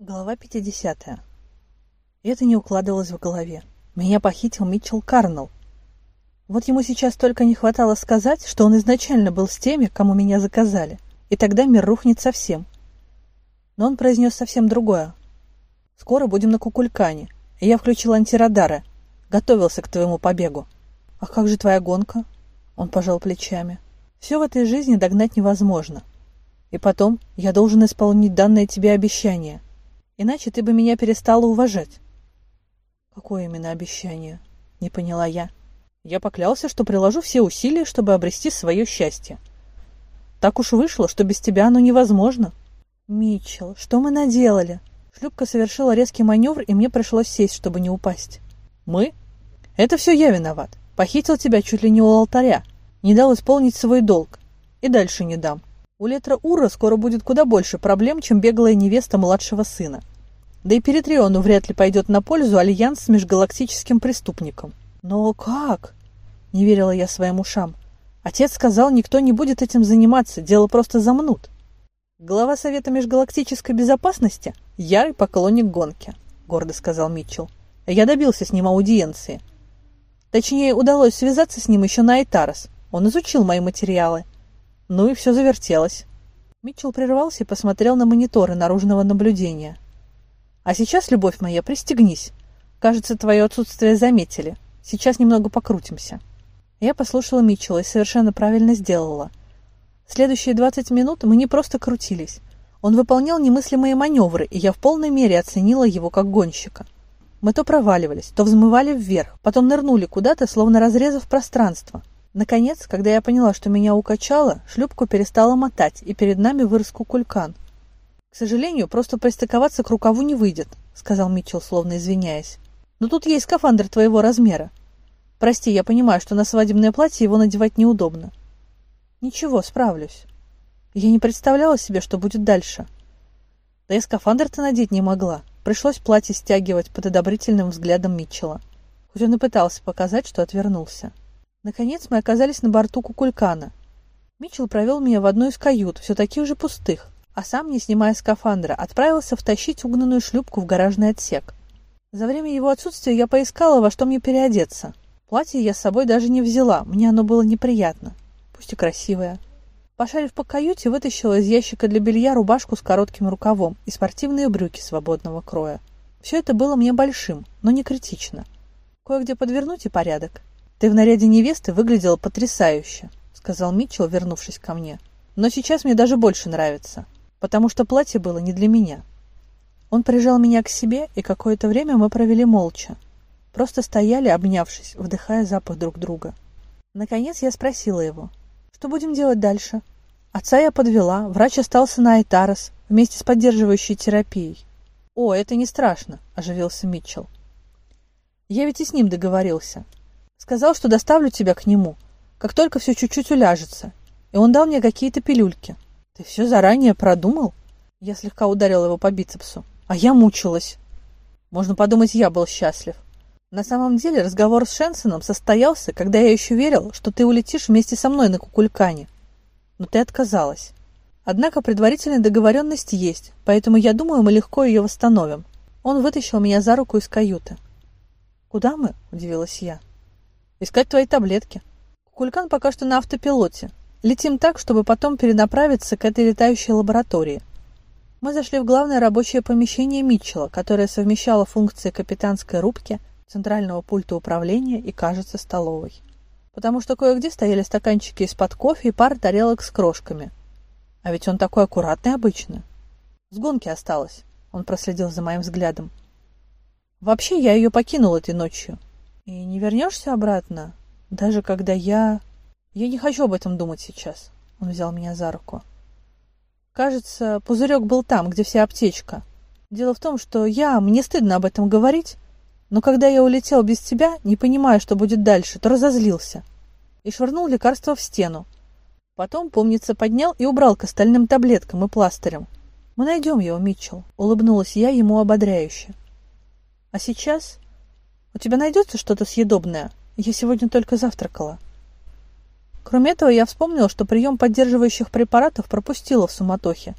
Глава 50. И это не укладывалось в голове. Меня похитил Митчелл Карнелл. Вот ему сейчас только не хватало сказать, что он изначально был с теми, кому меня заказали, и тогда мир рухнет совсем. Но он произнес совсем другое. «Скоро будем на Кукулькане, и я включил антирадары. Готовился к твоему побегу». «А как же твоя гонка?» Он пожал плечами. «Все в этой жизни догнать невозможно. И потом я должен исполнить данное тебе обещание. Иначе ты бы меня перестала уважать». «Какое именно обещание?» — не поняла я. Я поклялся, что приложу все усилия, чтобы обрести свое счастье. Так уж вышло, что без тебя оно невозможно. Митчелл, что мы наделали? Шлюпка совершила резкий маневр, и мне пришлось сесть, чтобы не упасть. Мы? Это все я виноват. Похитил тебя чуть ли не у алтаря. Не дал исполнить свой долг. И дальше не дам. У Летра Ура скоро будет куда больше проблем, чем беглая невеста младшего сына. Да и Перетриону вряд ли пойдет на пользу альянс с межгалактическим преступником. Но как? Не верила я своим ушам. Отец сказал, никто не будет этим заниматься, дело просто замнут. Глава Совета межгалактической безопасности – ярый поклонник гонки, гордо сказал Митчелл. Я добился с ним аудиенции. Точнее, удалось связаться с ним еще на Айтарос. Он изучил мои материалы. Ну и все завертелось. Митчелл прервался и посмотрел на мониторы наружного наблюдения. А сейчас, любовь моя, пристегнись. Кажется, твое отсутствие заметили. Сейчас немного покрутимся. Я послушала Митчелла и совершенно правильно сделала. Следующие 20 минут мы не просто крутились. Он выполнял немыслимые маневры, и я в полной мере оценила его как гонщика. Мы то проваливались, то взмывали вверх, потом нырнули куда-то, словно разрезав пространство. Наконец, когда я поняла, что меня укачало, шлюпку перестала мотать, и перед нами вырос кукулькан. «К сожалению, просто пристыковаться к рукаву не выйдет», — сказал Митчелл, словно извиняясь. «Но тут есть скафандр твоего размера. Прости, я понимаю, что на свадебное платье его надевать неудобно. Ничего, справлюсь. Я не представляла себе, что будет дальше. Да и скафандр-то надеть не могла. Пришлось платье стягивать под одобрительным взглядом Митчелла. Хоть он и пытался показать, что отвернулся. Наконец мы оказались на борту Кукулькана. Митчелл провел меня в одну из кают, все таких же пустых, а сам, не снимая скафандра, отправился втащить угнанную шлюпку в гаражный отсек. За время его отсутствия я поискала, во что мне переодеться. Платье я с собой даже не взяла, мне оно было неприятно, пусть и красивое. Пошарив по каюте, вытащила из ящика для белья рубашку с коротким рукавом и спортивные брюки свободного кроя. Все это было мне большим, но не критично. Кое-где подвернуть и порядок. «Ты в наряде невесты выглядела потрясающе», — сказал Митчелл, вернувшись ко мне. «Но сейчас мне даже больше нравится, потому что платье было не для меня». Он прижал меня к себе, и какое-то время мы провели молча. Просто стояли, обнявшись, вдыхая запах друг друга. Наконец я спросила его, что будем делать дальше? Отца я подвела, врач остался на Айтарос вместе с поддерживающей терапией. «О, это не страшно», – оживился Митчелл. «Я ведь и с ним договорился. Сказал, что доставлю тебя к нему, как только все чуть-чуть уляжется. И он дал мне какие-то пилюльки. Ты все заранее продумал?» Я слегка ударила его по бицепсу. А я мучилась. Можно подумать, я был счастлив. На самом деле разговор с Шенсоном состоялся, когда я еще верил, что ты улетишь вместе со мной на Кукулькане. Но ты отказалась. Однако предварительная договоренность есть, поэтому я думаю, мы легко ее восстановим. Он вытащил меня за руку из каюты. «Куда мы?» – удивилась я. «Искать твои таблетки. Кукулькан пока что на автопилоте. Летим так, чтобы потом перенаправиться к этой летающей лаборатории. Мы зашли в главное рабочее помещение Митчелла, которое совмещало функции капитанской рубки – центрального пульта управления и, кажется, столовой. Потому что кое-где стояли стаканчики из-под кофе и пара тарелок с крошками. А ведь он такой аккуратный обычно. С гонки осталось. Он проследил за моим взглядом. Вообще, я ее покинул этой ночью. И не вернешься обратно, даже когда я... Я не хочу об этом думать сейчас. Он взял меня за руку. Кажется, пузырек был там, где вся аптечка. Дело в том, что я... Мне стыдно об этом говорить, но когда я улетел без тебя, не понимая, что будет дальше, то разозлился и швырнул лекарство в стену. Потом, помнится, поднял и убрал к остальным таблеткам и пластырям. «Мы найдем его, Митчелл», — улыбнулась я ему ободряюще. «А сейчас? У тебя найдется что-то съедобное? Я сегодня только завтракала». Кроме этого, я вспомнила, что прием поддерживающих препаратов пропустила в суматохе,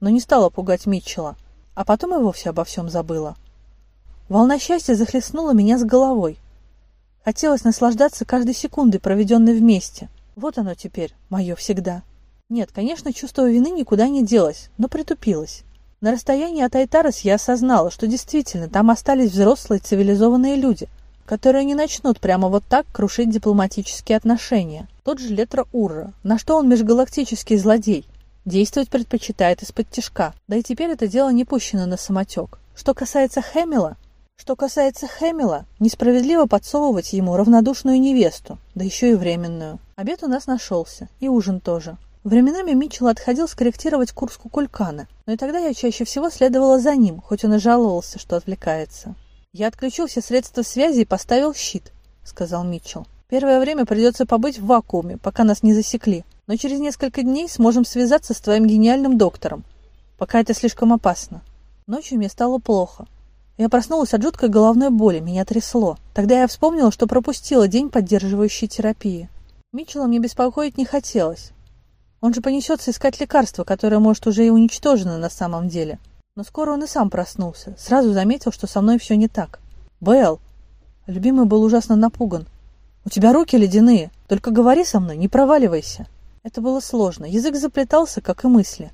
но не стала пугать Митчелла, а потом и вовсе обо всем забыла. Волна счастья захлестнула меня с головой. Хотелось наслаждаться каждой секундой, проведенной вместе. Вот оно теперь, мое всегда. Нет, конечно, чувство вины никуда не делось, но притупилось. На расстоянии от Айтарес я осознала, что действительно там остались взрослые цивилизованные люди, которые не начнут прямо вот так крушить дипломатические отношения. Тот же Летра Урра, на что он межгалактический злодей, действовать предпочитает из-под тяжка. Да и теперь это дело не пущено на самотек. Что касается Хэмила, что касается Хэмила, несправедливо подсовывать ему равнодушную невесту, да еще и временную. Обед у нас нашелся, и ужин тоже. Временами Митчелл отходил скорректировать курс кукулькана, но и тогда я чаще всего следовала за ним, хоть он и жаловался, что отвлекается. «Я отключил все средства связи и поставил щит», — сказал Митчелл. «Первое время придется побыть в вакууме, пока нас не засекли, но через несколько дней сможем связаться с твоим гениальным доктором, пока это слишком опасно». Ночью мне стало плохо. Я проснулась от жуткой головной боли, меня трясло. Тогда я вспомнила, что пропустила день поддерживающей терапии. Митчелла мне беспокоить не хотелось. Он же понесется искать лекарство, которое, может, уже и уничтожено на самом деле. Но скоро он и сам проснулся. Сразу заметил, что со мной все не так. «Белл!» Любимый был ужасно напуган. «У тебя руки ледяные. Только говори со мной, не проваливайся». Это было сложно. Язык заплетался, как и мысли.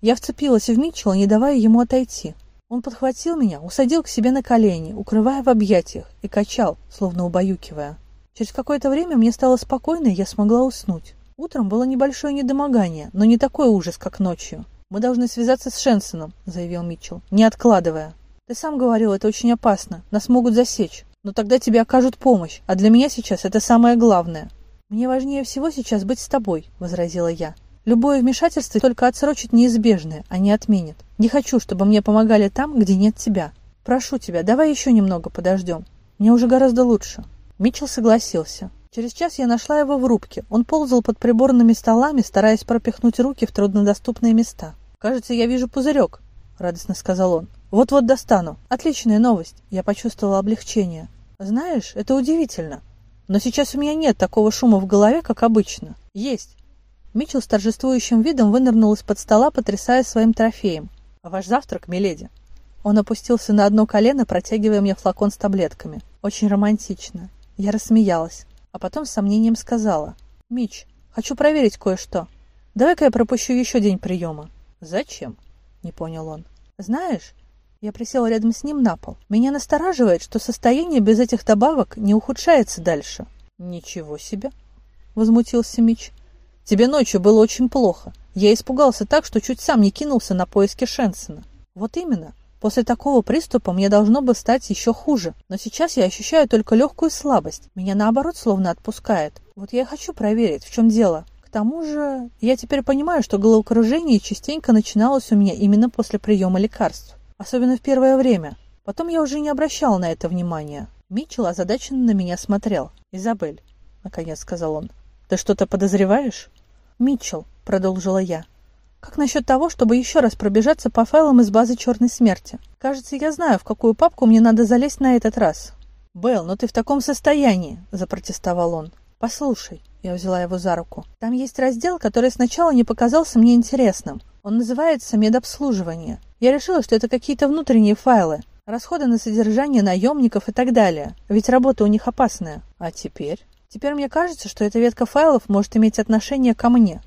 Я вцепилась в Митчелла, не давая ему отойти. Он подхватил меня, усадил к себе на колени, укрывая в объятиях, и качал, словно убаюкивая. Через какое-то время мне стало спокойно, и я смогла уснуть. Утром было небольшое недомогание, но не такой ужас, как ночью. «Мы должны связаться с Шенсоном», — заявил Митчелл, не откладывая. «Ты сам говорил, это очень опасно. Нас могут засечь. Но тогда тебе окажут помощь, а для меня сейчас это самое главное». «Мне важнее всего сейчас быть с тобой», — возразила я. Любое вмешательство только отсрочит неизбежное, а не отменит. Не хочу, чтобы мне помогали там, где нет тебя. Прошу тебя, давай еще немного подождем. Мне уже гораздо лучше». Митчелл согласился. Через час я нашла его в рубке. Он ползал под приборными столами, стараясь пропихнуть руки в труднодоступные места. «Кажется, я вижу пузырек», — радостно сказал он. «Вот-вот достану. Отличная новость». Я почувствовала облегчение. «Знаешь, это удивительно. Но сейчас у меня нет такого шума в голове, как обычно. Есть. Митчелл с торжествующим видом вынырнул из-под стола, потрясая своим трофеем. «А ваш завтрак, миледи?» Он опустился на одно колено, протягивая мне флакон с таблетками. Очень романтично. Я рассмеялась, а потом с сомнением сказала. «Мич, хочу проверить кое-что. Давай-ка я пропущу еще день приема». «Зачем?» — не понял он. «Знаешь...» Я присела рядом с ним на пол. Меня настораживает, что состояние без этих добавок не ухудшается дальше. «Ничего себе!» — возмутился Мич. Тебе ночью было очень плохо. Я испугался так, что чуть сам не кинулся на поиски Шенсона. Вот именно. После такого приступа мне должно бы стать еще хуже. Но сейчас я ощущаю только легкую слабость. Меня наоборот словно отпускает. Вот я и хочу проверить, в чем дело. К тому же, я теперь понимаю, что головокружение частенько начиналось у меня именно после приема лекарств. Особенно в первое время. Потом я уже не обращал на это внимания. Митчелл озадаченно на меня смотрел. «Изабель», — наконец сказал он, ты что-то подозреваешь? Митчелл, продолжила я. Как насчет того, чтобы еще раз пробежаться по файлам из базы черной смерти? Кажется, я знаю, в какую папку мне надо залезть на этот раз. Белл, но ты в таком состоянии, запротестовал он. Послушай, я взяла его за руку. Там есть раздел, который сначала не показался мне интересным. Он называется «Медобслуживание». Я решила, что это какие-то внутренние файлы, расходы на содержание наемников и так далее. Ведь работа у них опасная. А теперь? Теперь мне кажется, что эта ветка файлов может иметь отношение ко мне.